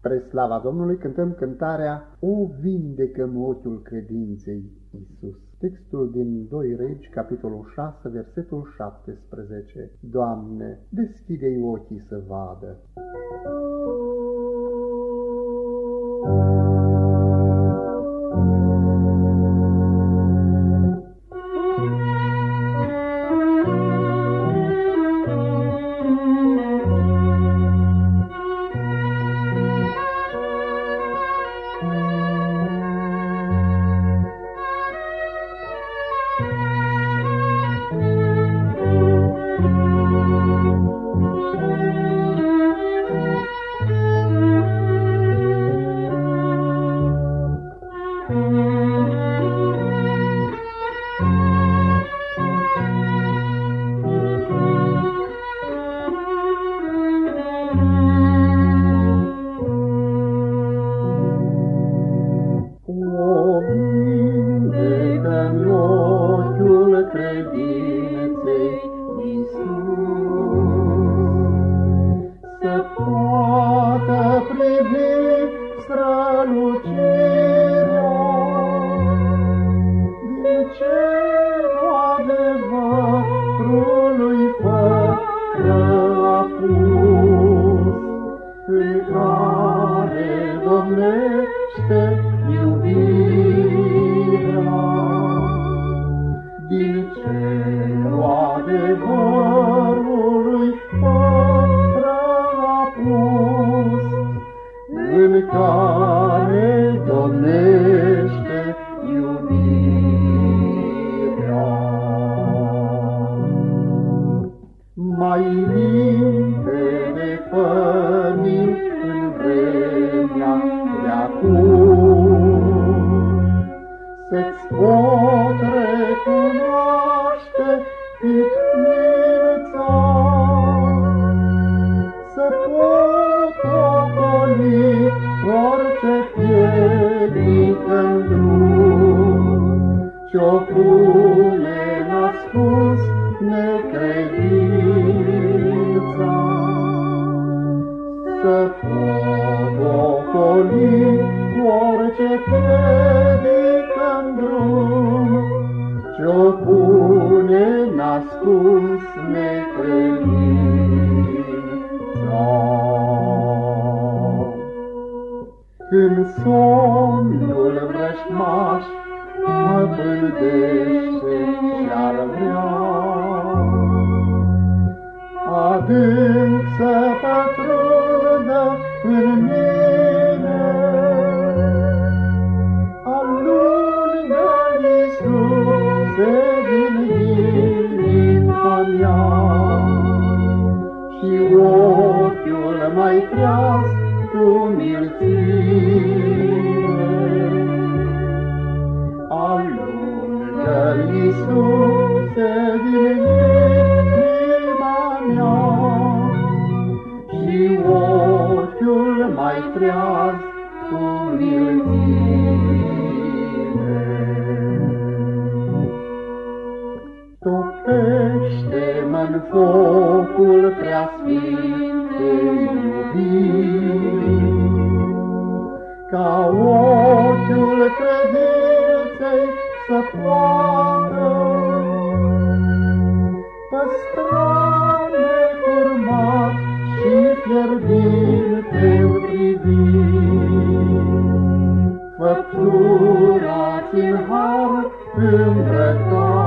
Spre slava Domnului cântăm cântarea O vindecă ochiul credinței, Iisus. Textul din 2 Regi, capitolul 6, versetul 17. Doamne, deschide-i ochii să vadă. Credinței, care domnește iubirea. Mai limpede pământ în vremea de acum, să-ți pot recunoaște picnița, orice piedic în drum, Ciocule n-a spus necredința. Să pot ocoli orice piedic Când somnul vrășmaș mă pândește cu milțire. Alungă Iisuse ca ochiul credinței să poară. Păstra-ne curmat și fierbinte-n priviri, făptura-ți-n har îmbrăcată.